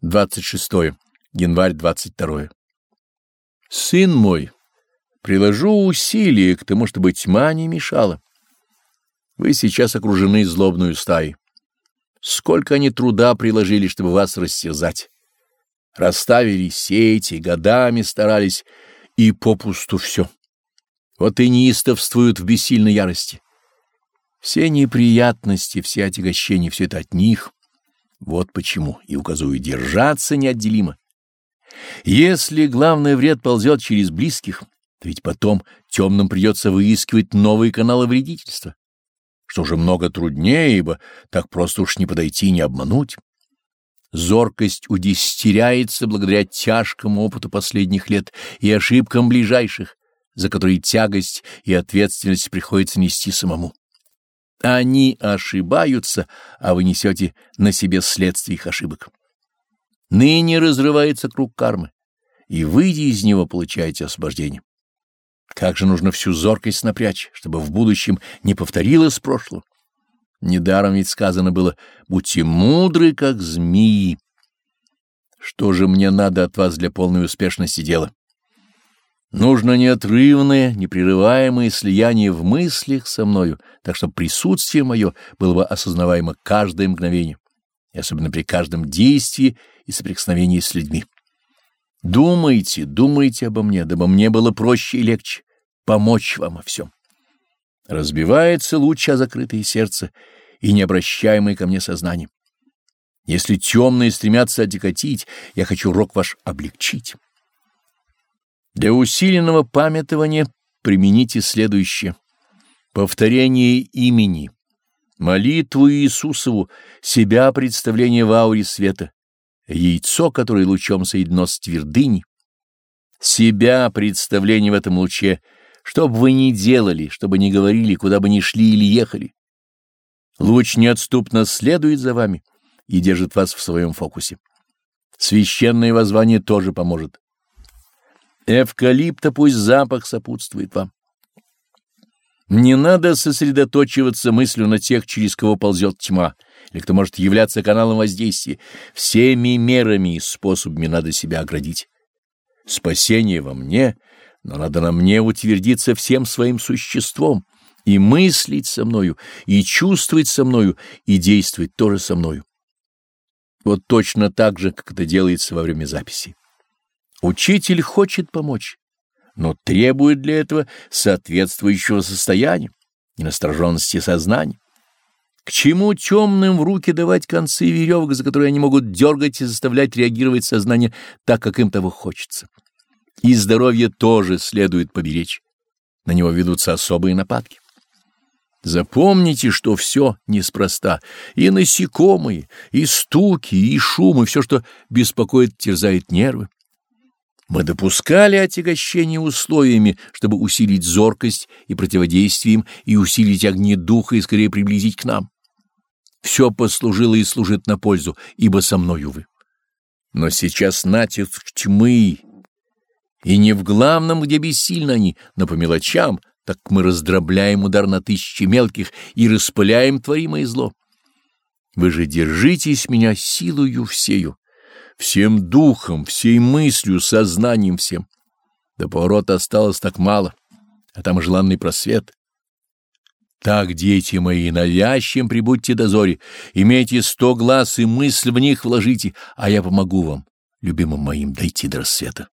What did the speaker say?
26. Январь 22. Сын мой, приложу усилия к тому, чтобы тьма не мешала. Вы сейчас окружены злобную стаей. Сколько они труда приложили, чтобы вас растерзать. Расставили сети, годами старались, и попусту все. Вот и неистовствуют в бессильной ярости. Все неприятности, все отягощения, все это от них — вот почему и указываю держаться неотделимо. Если главный вред ползет через близких, то ведь потом темным придется выискивать новые каналы вредительства, что же много труднее, ибо так просто уж не подойти, не обмануть. Зоркость удестеряется благодаря тяжкому опыту последних лет и ошибкам ближайших, за которые тягость и ответственность приходится нести самому. Они ошибаются, а вы несете на себе следствие их ошибок. Ныне разрывается круг кармы, и, выйдя из него, получаете освобождение. Как же нужно всю зоркость напрячь, чтобы в будущем не повторилось прошлого? Недаром ведь сказано было «Будьте мудры, как змеи». Что же мне надо от вас для полной успешности дела? Нужно неотрывное, непрерываемое слияние в мыслях со мною, так что присутствие мое было бы осознаваемо каждое мгновение, и особенно при каждом действии и соприкосновении с людьми. Думайте, думайте обо мне, дабы мне было проще и легче помочь вам во всем. Разбивается луч о закрытое сердце и необращаемое ко мне сознание. Если темные стремятся отекотить, я хочу рок ваш облегчить. Для усиленного памятования примените следующее. Повторение имени, молитву Иисусову, себя представление в ауре света, яйцо, которое лучом соединено с твердыней, себя представление в этом луче, что бы вы ни делали, что бы ни говорили, куда бы ни шли или ехали. Луч неотступно следует за вами и держит вас в своем фокусе. Священное воззвание тоже поможет. Эвкалипта пусть запах сопутствует вам. Не надо сосредоточиваться мыслью на тех, через кого ползет тьма, или кто может являться каналом воздействия. Всеми мерами и способами надо себя оградить. Спасение во мне, но надо на мне утвердиться всем своим существом и мыслить со мною, и чувствовать со мною, и действовать тоже со мною. Вот точно так же, как это делается во время записи. Учитель хочет помочь, но требует для этого соответствующего состояния и настороженности сознания. К чему темным в руки давать концы веревок, за которые они могут дергать и заставлять реагировать сознание так, как им того хочется? И здоровье тоже следует поберечь. На него ведутся особые нападки. Запомните, что все неспроста, и насекомые, и стуки, и шумы, все, что беспокоит, терзает нервы. Мы допускали отягощение условиями, чтобы усилить зоркость и противодействие им, и усилить огни духа и скорее приблизить к нам. Все послужило и служит на пользу, ибо со мною вы. Но сейчас натиск тьмы, и не в главном, где бессильны они, но по мелочам, так мы раздробляем удар на тысячи мелких и распыляем творимое зло. Вы же держитесь меня силою всею, всем духом, всей мыслью, сознанием всем. До поворота осталось так мало, а там желанный просвет. Так, дети мои, навязчивым прибудьте дозоре, имейте сто глаз и мысль в них вложите, а я помогу вам, любимым моим, дойти до рассвета.